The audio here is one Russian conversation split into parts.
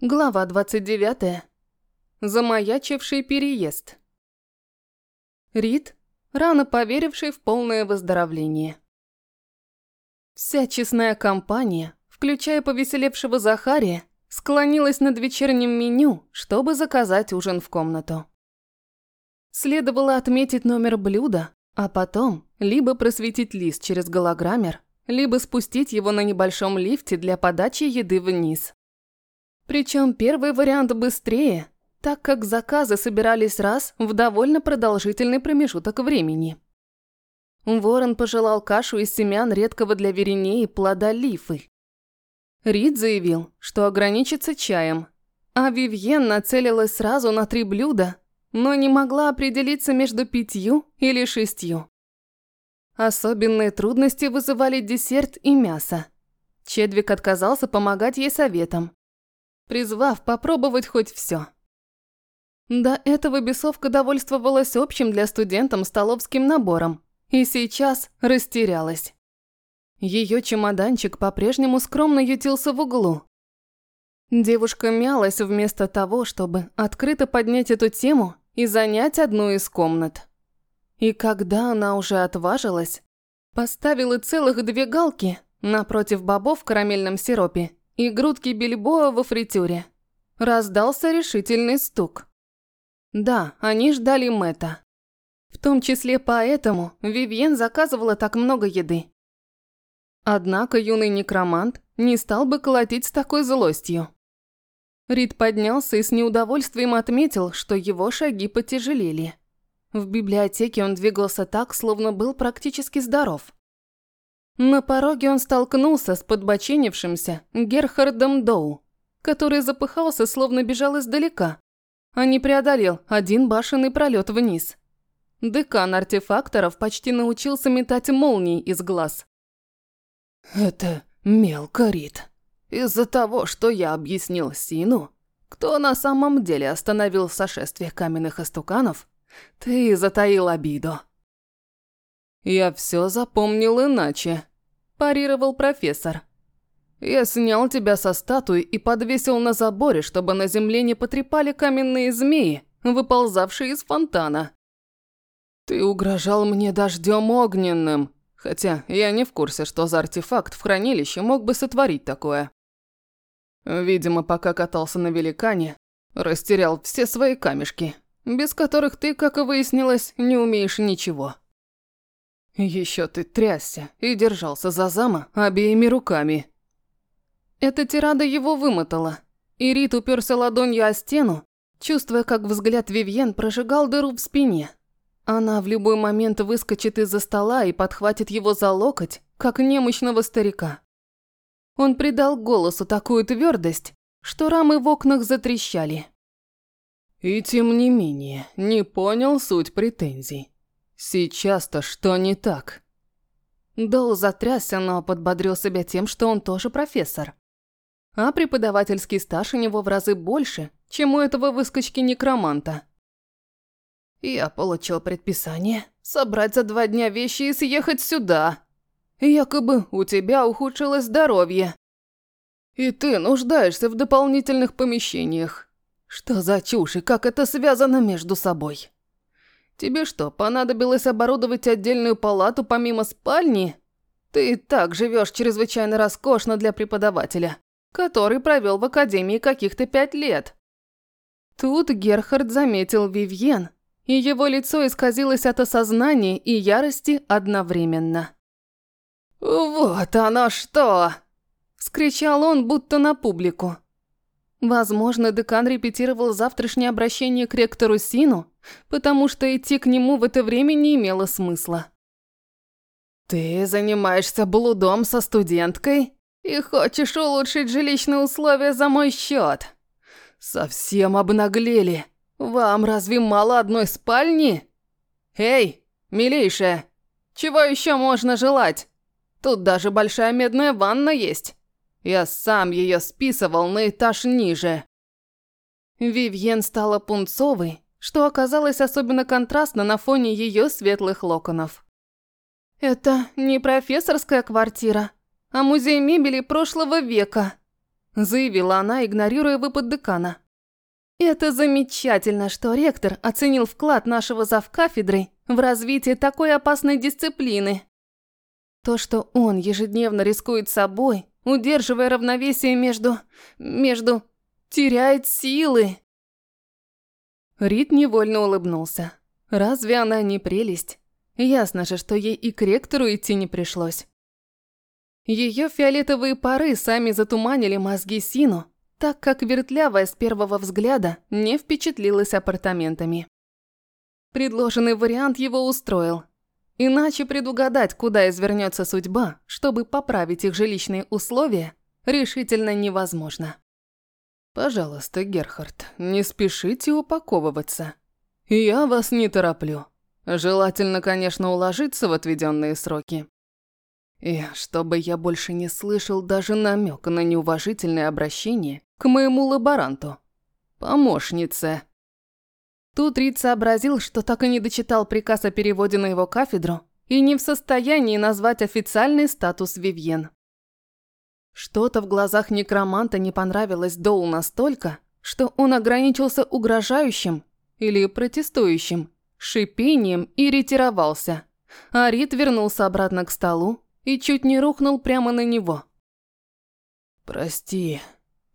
Глава 29. Замаячивший переезд. Рид, рано поверивший в полное выздоровление. Вся честная компания, включая повеселевшего Захария, склонилась над вечерним меню, чтобы заказать ужин в комнату. Следовало отметить номер блюда, а потом либо просветить лист через голограммер, либо спустить его на небольшом лифте для подачи еды вниз. Причем первый вариант быстрее, так как заказы собирались раз в довольно продолжительный промежуток времени. Ворон пожелал кашу из семян редкого для Веренеи плода лифы. Рид заявил, что ограничится чаем, а Вивьен нацелилась сразу на три блюда, но не могла определиться между пятью или шестью. Особенные трудности вызывали десерт и мясо. Чедвик отказался помогать ей советом, призвав попробовать хоть все. До этого бесовка довольствовалась общим для студентам столовским набором и сейчас растерялась. Ее чемоданчик по-прежнему скромно ютился в углу. Девушка мялась вместо того, чтобы открыто поднять эту тему и занять одну из комнат. И когда она уже отважилась, поставила целых две галки напротив бобов в карамельном сиропе и грудки бельбоа во фритюре. Раздался решительный стук. Да, они ждали Мэта. В том числе поэтому Вивьен заказывала так много еды. Однако юный некромант не стал бы колотить с такой злостью. Рид поднялся и с неудовольствием отметил, что его шаги потяжелели. В библиотеке он двигался так, словно был практически здоров. На пороге он столкнулся с подбоченившимся Герхардом Доу, который запыхался, словно бежал издалека, а не преодолел один башенный пролет вниз. Декан артефакторов почти научился метать молнии из глаз. «Это мелко, Рит. Из-за того, что я объяснил Сину, кто на самом деле остановил сошествие каменных истуканов, ты затаил обиду». «Я все запомнил иначе», – парировал профессор. «Я снял тебя со статуи и подвесил на заборе, чтобы на земле не потрепали каменные змеи, выползавшие из фонтана. Ты угрожал мне дождем огненным, хотя я не в курсе, что за артефакт в хранилище мог бы сотворить такое. Видимо, пока катался на великане, растерял все свои камешки, без которых ты, как и выяснилось, не умеешь ничего». Еще ты трясся и держался за зама обеими руками. Эта тирада его вымотала, и Рит уперся ладонью о стену, чувствуя, как взгляд Вивьен прожигал дыру в спине. Она в любой момент выскочит из-за стола и подхватит его за локоть, как немощного старика. Он придал голосу такую твердость, что рамы в окнах затрещали. И тем не менее, не понял суть претензий. Сейчас-то что не так? Дол затрясся, но подбодрил себя тем, что он тоже профессор. А преподавательский стаж у него в разы больше, чем у этого выскочки-некроманта. Я получил предписание собрать за два дня вещи и съехать сюда. Якобы у тебя ухудшилось здоровье. И ты нуждаешься в дополнительных помещениях. Что за чушь и как это связано между собой? Тебе что, понадобилось оборудовать отдельную палату помимо спальни? Ты и так живешь чрезвычайно роскошно для преподавателя, который провел в академии каких-то пять лет. Тут Герхард заметил Вивьен, и его лицо исказилось от осознания и ярости одновременно. «Вот оно что!» – скричал он, будто на публику. Возможно, декан репетировал завтрашнее обращение к ректору Сину, потому что идти к нему в это время не имело смысла. «Ты занимаешься блудом со студенткой и хочешь улучшить жилищные условия за мой счет? Совсем обнаглели. Вам разве мало одной спальни? Эй, милейшая, чего еще можно желать? Тут даже большая медная ванна есть. Я сам ее списывал на этаж ниже». Вивьен стала пунцовой, что оказалось особенно контрастно на фоне ее светлых локонов. «Это не профессорская квартира, а музей мебели прошлого века. заявила она, игнорируя выпад декана. Это замечательно, что ректор оценил вклад нашего завкафедры в развитие такой опасной дисциплины. То, что он ежедневно рискует собой, удерживая равновесие между... между... теряет силы. Рид невольно улыбнулся. Разве она не прелесть? Ясно же, что ей и к ректору идти не пришлось. Ее фиолетовые пары сами затуманили мозги Сину, так как вертлявая с первого взгляда не впечатлилась апартаментами. Предложенный вариант его устроил. Иначе предугадать, куда извернется судьба, чтобы поправить их жилищные условия, решительно невозможно. Пожалуйста, Герхард, не спешите упаковываться. Я вас не тороплю. Желательно, конечно, уложиться в отведенные сроки. И чтобы я больше не слышал даже намека на неуважительное обращение к моему лаборанту. Помощнице. Тут Рид сообразил, что так и не дочитал приказ о переводе на его кафедру и не в состоянии назвать официальный статус Вивьен. Что-то в глазах некроманта не понравилось Доу настолько, что он ограничился угрожающим или протестующим шипением и ретировался. А Рид вернулся обратно к столу, и чуть не рухнул прямо на него. «Прости».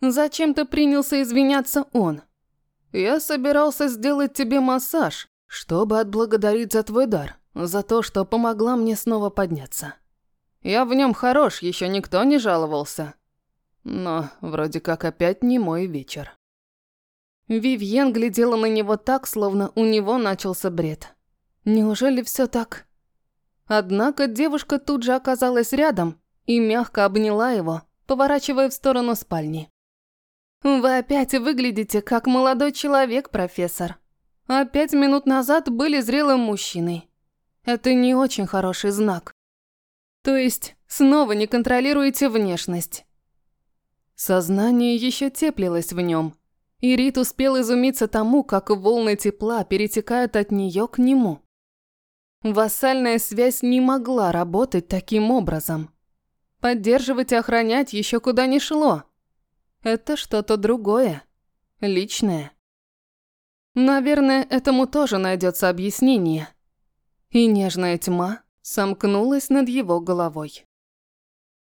Зачем-то принялся извиняться он. «Я собирался сделать тебе массаж, чтобы отблагодарить за твой дар, за то, что помогла мне снова подняться. Я в нем хорош, еще никто не жаловался. Но вроде как опять не мой вечер». Вивьен глядела на него так, словно у него начался бред. Неужели все так Однако девушка тут же оказалась рядом и мягко обняла его, поворачивая в сторону спальни. «Вы опять выглядите как молодой человек, профессор. А пять минут назад были зрелым мужчиной. Это не очень хороший знак. То есть снова не контролируете внешность». Сознание еще теплилось в нем, и Рит успел изумиться тому, как волны тепла перетекают от нее к нему. Вассальная связь не могла работать таким образом. Поддерживать и охранять еще куда не шло. Это что-то другое. Личное. Наверное, этому тоже найдется объяснение. И нежная тьма сомкнулась над его головой.